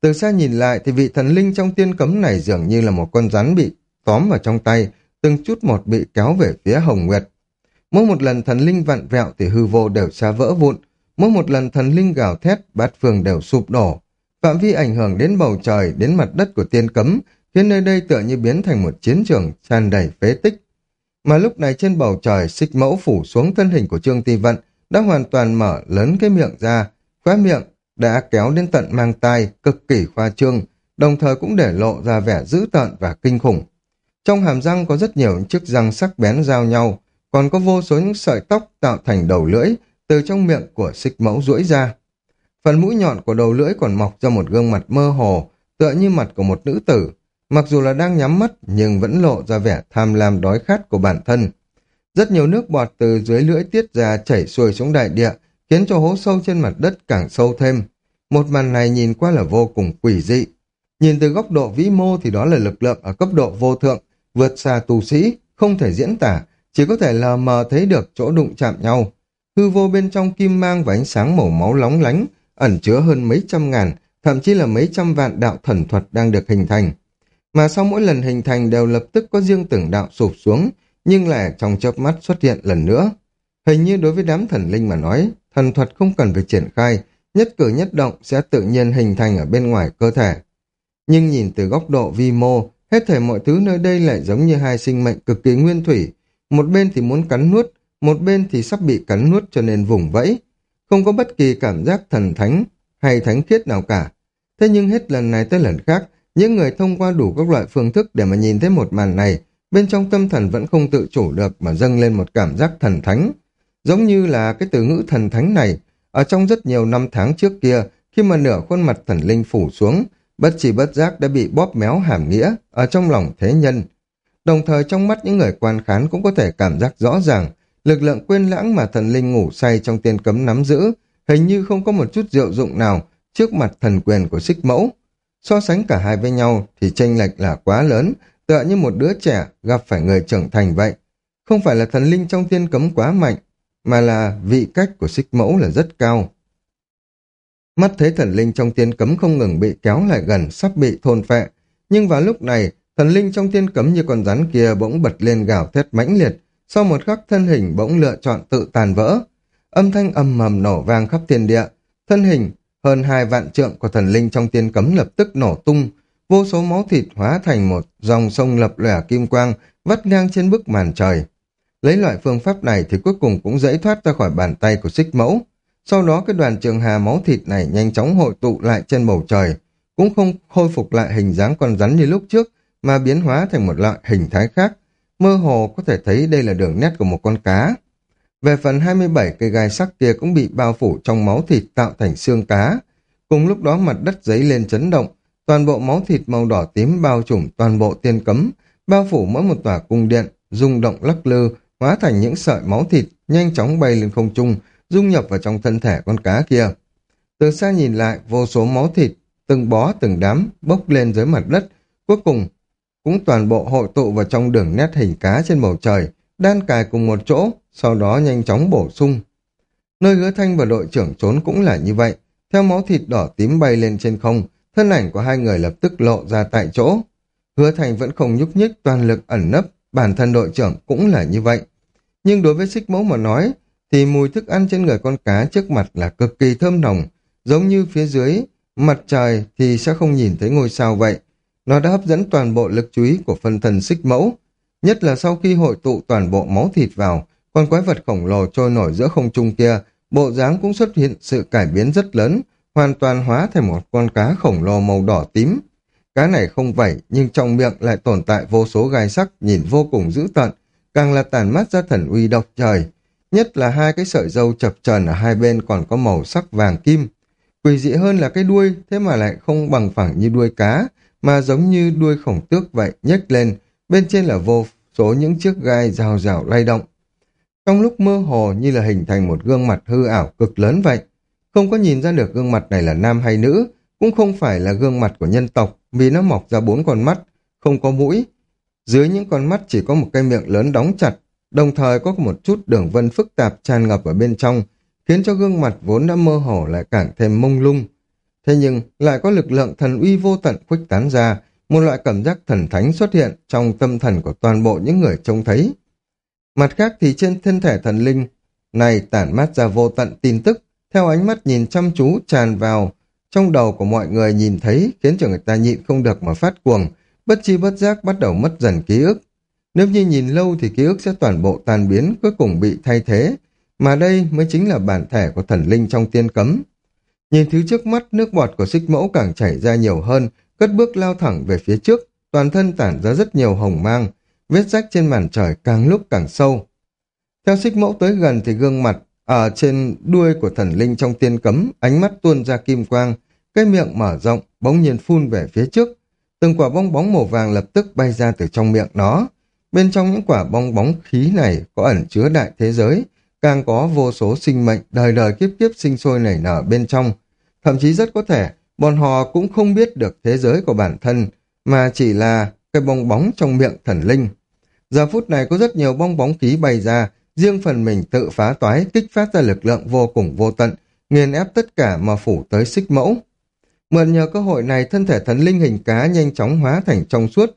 Từ xa nhìn lại thì vị thần linh trong tiên cấm này dường như là một con rắn bị tóm vào trong tay, từng chút một bị kéo về phía Hồng Nguyệt. Mỗi một lần thần linh vặn vẹo thì hư vô đều xa vỡ vụn, mỗi một lần thần linh gào thét, bát phương đều sụp đổ. Phạm vi ảnh hưởng đến bầu trời, đến mặt đất của tiên cấm, khiến nơi đây tựa như biến thành một chiến trường tràn đầy phế tích. Mà lúc này trên bầu trời, xích mẫu phủ xuống thân hình của Trương Ti Vận đã hoàn toàn mở lớn cái miệng ra, khóa miệng đã kéo đến tận mang tai, cực kỳ khoa trương, đồng thời cũng để lộ ra vẻ dữ tợn và kinh khủng. Trong hàm răng có rất nhiều những chiếc răng sắc bén giao nhau, còn có vô số những sợi tóc tạo thành đầu lưỡi từ trong miệng của xích mẫu duỗi ra. Phần mũi nhọn của đầu lưỡi còn mọc ra một gương mặt mơ hồ, tựa như mặt của một nữ tử. Mặc dù là đang nhắm mắt, nhưng vẫn lộ ra vẻ tham lam đói khát của bản thân. Rất nhiều nước bọt từ dưới lưỡi tiết ra chảy xuôi xuống đại địa, khiến cho hố sâu trên mặt đất càng sâu thêm. Một màn này nhìn qua là vô cùng quỷ dị. Nhìn từ góc độ vĩ mô thì đó là lực lượng ở cấp độ vô thượng, vượt xa tu sĩ, không thể diễn tả, chỉ có thể lờ mờ thấy được chỗ đụng chạm nhau. Hư vô bên trong kim mang và ánh sáng màu máu lóng lánh, ẩn chứa hơn mấy trăm ngàn, thậm chí là mấy trăm vạn đạo thần thuật đang được hình thành. Mà sau mỗi lần hình thành đều lập tức có riêng từng đạo sụp xuống, nhưng lại trong chớp mắt xuất hiện lần nữa. Hình như đối với đám thần linh mà nói, thần thuật không cần phải triển khai, nhất cử nhất động sẽ tự nhiên hình thành ở bên ngoài cơ thể. Nhưng nhìn từ góc độ vi mô, hết thể mọi thứ nơi đây lại giống như hai sinh mệnh cực kỳ nguyên thủy. Một bên thì muốn cắn nuốt, một bên thì sắp bị cắn nuốt cho nên vùng vẫy. Không có bất kỳ cảm giác thần thánh hay thánh khiết nào cả. Thế nhưng hết lần này tới lần khác, những người thông qua đủ các loại phương thức để mà nhìn thấy một màn này, bên trong tâm thần vẫn không tự chủ được mà dâng lên một cảm giác thần thánh. Giống như là cái từ ngữ thần thánh này, ở trong rất nhiều năm tháng trước kia, khi mà nửa khuôn mặt thần linh phủ xuống, bất chỉ bất giác đã bị bóp méo hàm nghĩa ở trong lòng thế nhân. Đồng thời trong mắt những người quan khán cũng có thể cảm giác rõ ràng, lực lượng quên lãng mà thần linh ngủ say trong tiên cấm nắm giữ, hình như không có một chút diệu dụng nào trước mặt thần quyền của xích mẫu. So sánh cả hai với nhau thì tranh lệch là quá lớn, tựa như một đứa trẻ gặp phải người trưởng thành vậy. Không phải là thần linh trong tiên cấm quá mạnh, mà là vị cách của xích mẫu là rất cao. Mắt thấy thần linh trong tiên cấm không ngừng bị kéo lại gần, sắp bị thôn phệ. Nhưng vào lúc này, thần linh trong tiên cấm như con rắn kia bỗng bật lên gào thét mãnh liệt, sau một khắc thân hình bỗng lựa chọn tự tàn vỡ. Âm thanh ầm mầm nổ vang khắp thiên địa, thân hình hơn hai vạn trượng của thần linh trong tiên cấm lập tức nổ tung, vô số máu thịt hóa thành một dòng sông lập lẻ kim quang vắt ngang trên bức màn trời. Lấy loại phương pháp này thì cuối cùng cũng dễ thoát ra khỏi bàn tay của xích mẫu. Sau đó cái đoàn trường hà máu thịt này nhanh chóng hội tụ lại trên bầu trời, cũng không khôi phục lại hình dáng con rắn như lúc trước, mà biến hóa thành một loại hình thái khác. Mơ hồ có thể thấy đây là đường nét của một con cá. Về phần 27 cây gai sắc kia cũng bị bao phủ trong máu thịt tạo thành xương cá. Cùng lúc đó mặt đất giấy lên chấn động, toàn bộ máu thịt màu đỏ tím bao trùm toàn bộ tiên cấm, bao phủ mỗi một tòa cung điện, rung động lắc lư, hóa thành những sợi máu thịt, nhanh chóng bay lên không trung, dung nhập vào trong thân thể con cá kia. Từ xa nhìn lại, vô số máu thịt, từng bó từng đám, bốc lên dưới mặt đất, cuối cùng cũng toàn bộ hội tụ vào trong đường nét hình cá trên bầu trời, đan cài cùng một chỗ, sau đó nhanh chóng bổ sung. Nơi hứa thanh và đội trưởng trốn cũng là như vậy, theo máu thịt đỏ tím bay lên trên không, thân ảnh của hai người lập tức lộ ra tại chỗ. Hứa thanh vẫn không nhúc nhích toàn lực ẩn nấp, bản thân đội trưởng cũng là như vậy. Nhưng đối với xích mẫu mà nói, thì mùi thức ăn trên người con cá trước mặt là cực kỳ thơm nồng, giống như phía dưới, mặt trời thì sẽ không nhìn thấy ngôi sao vậy. Nó đã hấp dẫn toàn bộ lực chú ý của phân thần xích mẫu, nhất là sau khi hội tụ toàn bộ máu thịt vào, con quái vật khổng lồ trôi nổi giữa không trung kia, bộ dáng cũng xuất hiện sự cải biến rất lớn, hoàn toàn hóa thành một con cá khổng lồ màu đỏ tím. Cá này không vẩy, nhưng trong miệng lại tồn tại vô số gai sắc, nhìn vô cùng dữ tợn, càng là tàn mắt ra thần uy độc trời. Nhất là hai cái sợi dâu chập trần ở hai bên còn có màu sắc vàng kim. Quỷ dị hơn là cái đuôi, thế mà lại không bằng phẳng như đuôi cá, mà giống như đuôi khổng tước vậy, nhếch lên, bên trên là vô số những chiếc gai rào rào lay động. Trong lúc mơ hồ như là hình thành một gương mặt hư ảo cực lớn vậy. Không có nhìn ra được gương mặt này là nam hay nữ, cũng không phải là gương mặt của nhân tộc vì nó mọc ra bốn con mắt, không có mũi. Dưới những con mắt chỉ có một cái miệng lớn đóng chặt, đồng thời có một chút đường vân phức tạp tràn ngập ở bên trong, khiến cho gương mặt vốn đã mơ hồ lại càng thêm mông lung. Thế nhưng lại có lực lượng thần uy vô tận khuếch tán ra, một loại cảm giác thần thánh xuất hiện trong tâm thần của toàn bộ những người trông thấy. Mặt khác thì trên thân thể thần linh này tản mát ra vô tận tin tức, theo ánh mắt nhìn chăm chú tràn vào trong đầu của mọi người nhìn thấy khiến cho người ta nhịn không được mà phát cuồng, bất chi bất giác bắt đầu mất dần ký ức. Nếu như nhìn lâu thì ký ức sẽ toàn bộ tan biến, cuối cùng bị thay thế, mà đây mới chính là bản thể của thần linh trong tiên cấm. Nhìn thứ trước mắt, nước bọt của xích mẫu càng chảy ra nhiều hơn, cất bước lao thẳng về phía trước, toàn thân tản ra rất nhiều hồng mang, vết rách trên màn trời càng lúc càng sâu. Theo xích mẫu tới gần thì gương mặt ở trên đuôi của thần linh trong tiên cấm, ánh mắt tuôn ra kim quang, cái miệng mở rộng, bỗng nhiên phun về phía trước. Từng quả bong bóng màu vàng lập tức bay ra từ trong miệng nó. Bên trong những quả bong bóng khí này có ẩn chứa đại thế giới, càng có vô số sinh mệnh đời đời kiếp kiếp sinh sôi nảy nở bên trong. Thậm chí rất có thể bọn họ cũng không biết được thế giới của bản thân, mà chỉ là cái bong bóng trong miệng thần linh. Giờ phút này có rất nhiều bong bóng khí bay ra, riêng phần mình tự phá toái, kích phát ra lực lượng vô cùng vô tận, nghiền ép tất cả mà phủ tới xích mẫu. Mượn nhờ cơ hội này, thân thể thần linh hình cá nhanh chóng hóa thành trong suốt,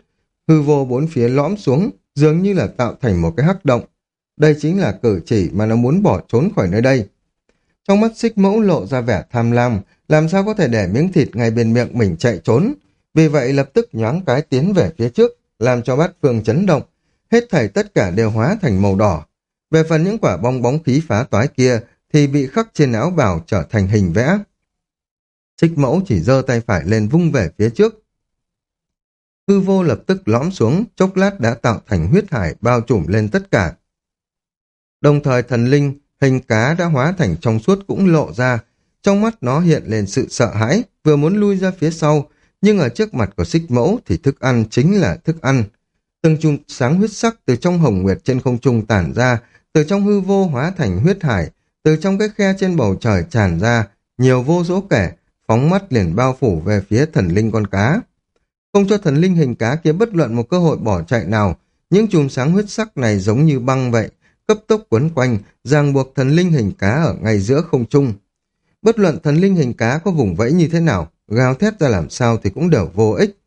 hư vô bốn phía lõm xuống, dường như là tạo thành một cái hắc động. Đây chính là cử chỉ mà nó muốn bỏ trốn khỏi nơi đây. Trong mắt xích mẫu lộ ra vẻ tham lam, làm sao có thể để miếng thịt ngay bên miệng mình chạy trốn. Vì vậy lập tức nhoáng cái tiến về phía trước, làm cho bát phương chấn động. Hết thảy tất cả đều hóa thành màu đỏ. Về phần những quả bong bóng khí phá toái kia thì bị khắc trên áo bào trở thành hình vẽ. Xích mẫu chỉ giơ tay phải lên vung về phía trước. Hư vô lập tức lõm xuống, chốc lát đã tạo thành huyết hải bao trùm lên tất cả. Đồng thời thần linh, hình cá đã hóa thành trong suốt cũng lộ ra, trong mắt nó hiện lên sự sợ hãi, vừa muốn lui ra phía sau, nhưng ở trước mặt của xích mẫu thì thức ăn chính là thức ăn. Từng chùm sáng huyết sắc từ trong hồng nguyệt trên không trung tản ra, từ trong hư vô hóa thành huyết hải, từ trong cái khe trên bầu trời tràn ra, nhiều vô số kẻ, phóng mắt liền bao phủ về phía thần linh con cá. Không cho thần linh hình cá kia bất luận một cơ hội bỏ chạy nào, những chùm sáng huyết sắc này giống như băng vậy, cấp tốc quấn quanh, ràng buộc thần linh hình cá ở ngay giữa không trung. Bất luận thần linh hình cá có vùng vẫy như thế nào, gào thét ra làm sao thì cũng đều vô ích.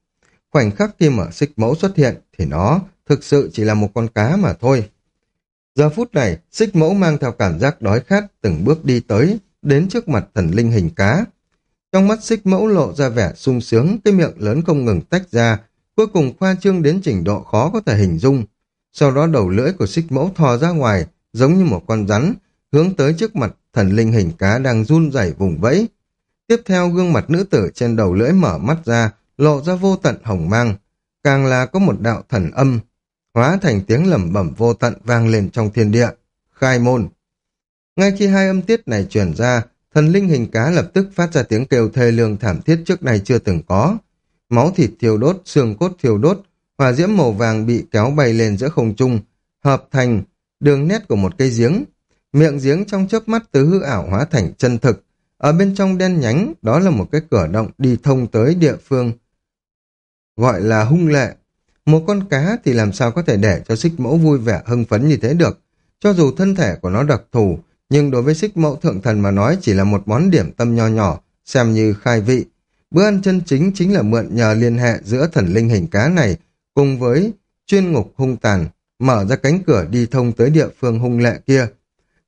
Khoảnh khắc khi mở xích mẫu xuất hiện thì nó thực sự chỉ là một con cá mà thôi. Giờ phút này, xích mẫu mang theo cảm giác đói khát từng bước đi tới, đến trước mặt thần linh hình cá. Trong mắt xích mẫu lộ ra vẻ sung sướng, cái miệng lớn không ngừng tách ra, cuối cùng khoa trương đến trình độ khó có thể hình dung. Sau đó đầu lưỡi của xích mẫu thò ra ngoài, giống như một con rắn, hướng tới trước mặt thần linh hình cá đang run rẩy vùng vẫy. Tiếp theo gương mặt nữ tử trên đầu lưỡi mở mắt ra, lộ ra vô tận hồng mang. Càng là có một đạo thần âm, hóa thành tiếng lẩm bẩm vô tận vang lên trong thiên địa. Khai môn. Ngay khi hai âm tiết này truyền ra, thần linh hình cá lập tức phát ra tiếng kêu thê lương thảm thiết trước này chưa từng có. Máu thịt thiêu đốt, xương cốt thiêu đốt, hỏa diễm màu vàng bị kéo bay lên giữa không trung, hợp thành đường nét của một cây giếng. Miệng giếng trong chớp mắt từ hư ảo hóa thành chân thực. Ở bên trong đen nhánh, đó là một cái cửa động đi thông tới địa phương. Gọi là hung lệ. Một con cá thì làm sao có thể để cho xích mẫu vui vẻ hưng phấn như thế được. Cho dù thân thể của nó đặc thù, nhưng đối với xích mẫu thượng thần mà nói chỉ là một món điểm tâm nho nhỏ, xem như khai vị. Bữa ăn chân chính chính là mượn nhờ liên hệ giữa thần linh hình cá này cùng với chuyên ngục hung tàn, mở ra cánh cửa đi thông tới địa phương hung lệ kia.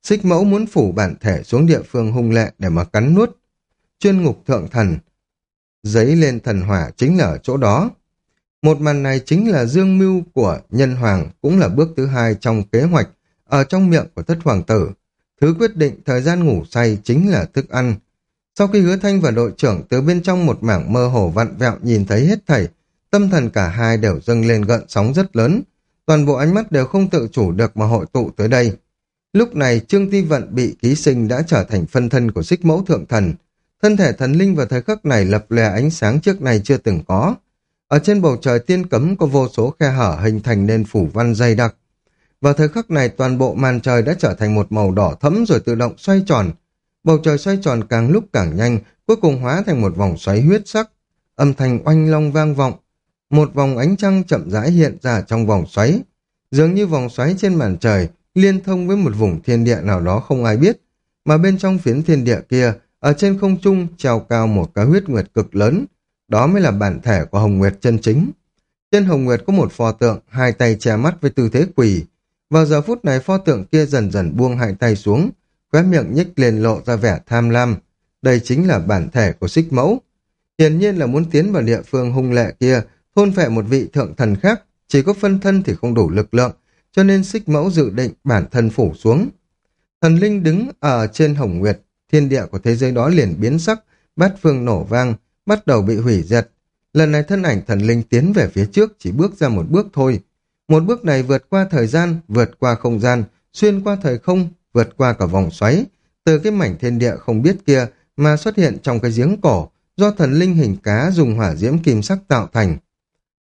Xích mẫu muốn phủ bản thể xuống địa phương hung lệ để mà cắn nuốt. Chuyên ngục thượng thần, giấy lên thần hỏa chính là ở chỗ đó. Một màn này chính là dương mưu của nhân hoàng, cũng là bước thứ hai trong kế hoạch, ở trong miệng của thất hoàng tử. Thứ quyết định thời gian ngủ say chính là thức ăn. Sau khi hứa thanh và đội trưởng từ bên trong một mảng mơ hồ vặn vẹo nhìn thấy hết thảy, tâm thần cả hai đều dâng lên gợn sóng rất lớn. Toàn bộ ánh mắt đều không tự chủ được mà hội tụ tới đây. Lúc này Trương Ti Vận bị ký sinh đã trở thành phân thân của xích mẫu thượng thần. Thân thể thần linh vào thời khắc này lập lè ánh sáng trước này chưa từng có. Ở trên bầu trời tiên cấm có vô số khe hở hình thành nên phủ văn dày đặc. Vào thời khắc này toàn bộ màn trời đã trở thành một màu đỏ thẫm rồi tự động xoay tròn. Bầu trời xoay tròn càng lúc càng nhanh, cuối cùng hóa thành một vòng xoáy huyết sắc. Âm thanh oanh long vang vọng. Một vòng ánh trăng chậm rãi hiện ra trong vòng xoáy. Dường như vòng xoáy trên màn trời liên thông với một vùng thiên địa nào đó không ai biết. Mà bên trong phiến thiên địa kia, ở trên không trung treo cao một cái huyết nguyệt cực lớn. Đó mới là bản thể của Hồng Nguyệt chân chính. Trên Hồng Nguyệt có một pho tượng, hai tay che mắt với tư thế quỳ. Vào giờ phút này pho tượng kia dần dần buông hai tay xuống, khóe miệng nhếch lên lộ ra vẻ tham lam. Đây chính là bản thể của xích mẫu. Hiển nhiên là muốn tiến vào địa phương hung lệ kia, thôn phệ một vị thượng thần khác, chỉ có phân thân thì không đủ lực lượng, cho nên xích mẫu dự định bản thân phủ xuống. Thần linh đứng ở trên hồng nguyệt, thiên địa của thế giới đó liền biến sắc, bát phương nổ vang, bắt đầu bị hủy diệt. Lần này thân ảnh thần linh tiến về phía trước chỉ bước ra một bước thôi. Một bước này vượt qua thời gian, vượt qua không gian, xuyên qua thời không, vượt qua cả vòng xoáy, từ cái mảnh thiên địa không biết kia mà xuất hiện trong cái giếng cổ do thần linh hình cá dùng hỏa diễm kim sắc tạo thành.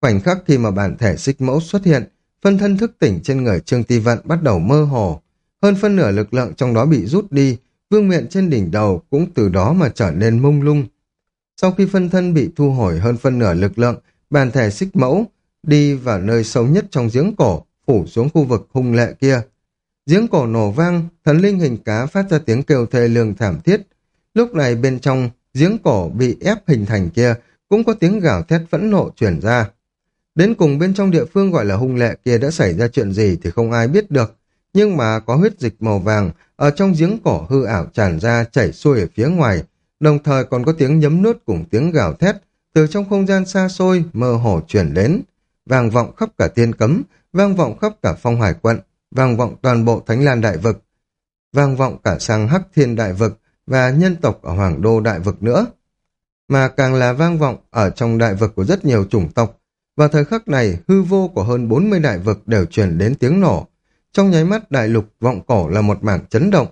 Khoảnh khắc khi mà bản thể xích mẫu xuất hiện, phân thân thức tỉnh trên người Trương Ti Vận bắt đầu mơ hồ. Hơn phân nửa lực lượng trong đó bị rút đi, vương miện trên đỉnh đầu cũng từ đó mà trở nên mông lung. Sau khi phân thân bị thu hồi hơn phân nửa lực lượng, bản thể xích mẫu đi vào nơi sâu nhất trong giếng cổ, phủ xuống khu vực hung lệ kia. Giếng cổ nổ vang, thần linh hình cá phát ra tiếng kêu thê lương thảm thiết. Lúc này bên trong giếng cổ bị ép hình thành kia cũng có tiếng gào thét phẫn nộ truyền ra. Đến cùng bên trong địa phương gọi là hung lệ kia đã xảy ra chuyện gì thì không ai biết được. Nhưng mà có huyết dịch màu vàng ở trong giếng cổ hư ảo tràn ra chảy xuôi ở phía ngoài, đồng thời còn có tiếng nhấm nuốt cùng tiếng gào thét từ trong không gian xa xôi mơ hồ chuyển đến, vang vọng khắp cả tiên cấm, vang vọng khắp cả phong hải quận, vang vọng toàn bộ thánh lan đại vực, vang vọng cả sang hắc thiên đại vực và nhân tộc ở hoàng đô đại vực nữa. Mà càng là vang vọng ở trong đại vực của rất nhiều chủng tộc, vào thời khắc này hư vô của hơn 40 đại vực đều truyền đến tiếng nổ. Trong nháy mắt đại lục vọng cổ là một mảng chấn động.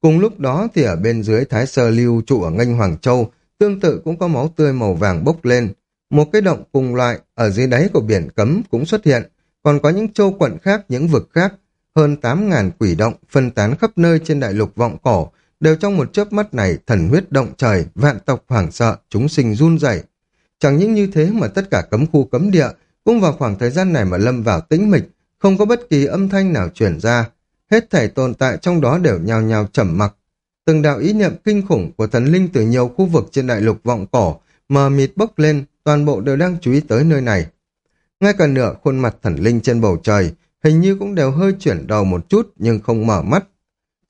Cùng lúc đó thì ở bên dưới Thái Sơ Lưu trụ ở nganh Hoàng Châu, tương tự cũng có máu tươi màu vàng bốc lên. Một cái động cùng loại ở dưới đáy của biển cấm cũng xuất hiện, còn có những châu quận khác, những vực khác, hơn 8.000 quỷ động phân tán khắp nơi trên đại lục vọng cổ, đều trong một chớp mắt này thần huyết động trời, vạn tộc hoảng sợ, chúng sinh run rẩy. Chẳng những như thế mà tất cả cấm khu cấm địa cũng vào khoảng thời gian này mà lâm vào tĩnh mịch, không có bất kỳ âm thanh nào truyền ra. Hết thảy tồn tại trong đó đều nhào nhào trầm mặc. Từng đạo ý niệm kinh khủng của thần linh từ nhiều khu vực trên đại lục vọng cổ mờ mịt bốc lên, toàn bộ đều đang chú ý tới nơi này. Ngay cả nửa khuôn mặt thần linh trên bầu trời, hình như cũng đều hơi chuyển đầu một chút nhưng không mở mắt.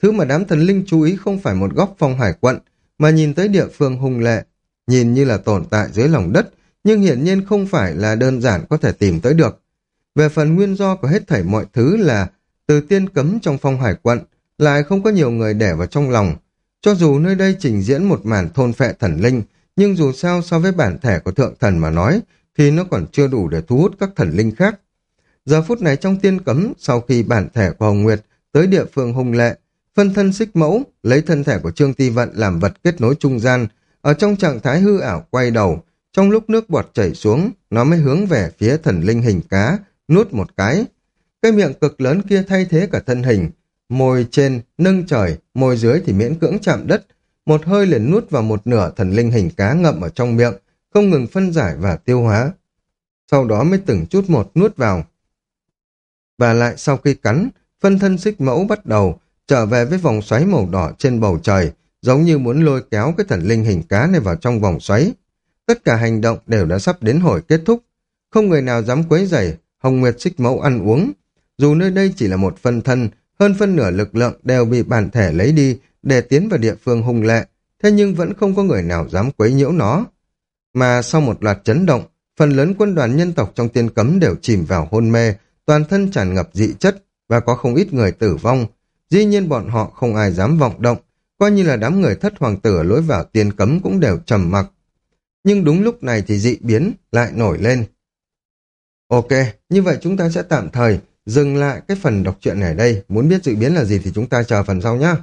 Thứ mà đám thần linh chú ý không phải một góc phong hải quận, mà nhìn tới địa phương hung lệ, nhìn như là tồn tại dưới lòng đất, nhưng hiển nhiên không phải là đơn giản có thể tìm tới được. Về phần nguyên do của hết thảy mọi thứ là từ tiên cấm trong phong hải quận, lại không có nhiều người để vào trong lòng. Cho dù nơi đây trình diễn một màn thôn phệ thần linh, nhưng dù sao so với bản thể của thượng thần mà nói, thì nó còn chưa đủ để thu hút các thần linh khác. Giờ phút này trong tiên cấm, sau khi bản thể của Hồng Nguyệt tới địa phương hùng lệ, phân thân xích mẫu, lấy thân thể của Trương Ti Vận làm vật kết nối trung gian, ở trong trạng thái hư ảo quay đầu, trong lúc nước bọt chảy xuống, nó mới hướng về phía thần linh hình cá, nuốt một cái. Cái miệng cực lớn kia thay thế cả thân hình, môi trên nâng trời, môi dưới thì miễn cưỡng chạm đất, một hơi liền nuốt vào một nửa thần linh hình cá ngậm ở trong miệng, không ngừng phân giải và tiêu hóa. Sau đó mới từng chút một nuốt vào. Và lại sau khi cắn, phân thân xích mẫu bắt đầu trở về với vòng xoáy màu đỏ trên bầu trời, giống như muốn lôi kéo cái thần linh hình cá này vào trong vòng xoáy. Tất cả hành động đều đã sắp đến hồi kết thúc. Không người nào dám quấy rầy Hồng Nguyệt xích mẫu ăn uống. Dù nơi đây chỉ là một phân thân, hơn phân nửa lực lượng đều bị bản thể lấy đi để tiến vào địa phương hung lệ, thế nhưng vẫn không có người nào dám quấy nhiễu nó. Mà sau một loạt chấn động, phần lớn quân đoàn nhân tộc trong tiên cấm đều chìm vào hôn mê, toàn thân tràn ngập dị chất và có không ít người tử vong. Dĩ nhiên bọn họ không ai dám vọng động, coi như là đám người thất hoàng tử lối vào tiên cấm cũng đều trầm mặc. Nhưng đúng lúc này thì dị biến lại nổi lên. Ok, như vậy chúng ta sẽ tạm thời dừng lại cái phần đọc truyện này đây. Muốn biết dị biến là gì thì chúng ta chờ phần sau nhé.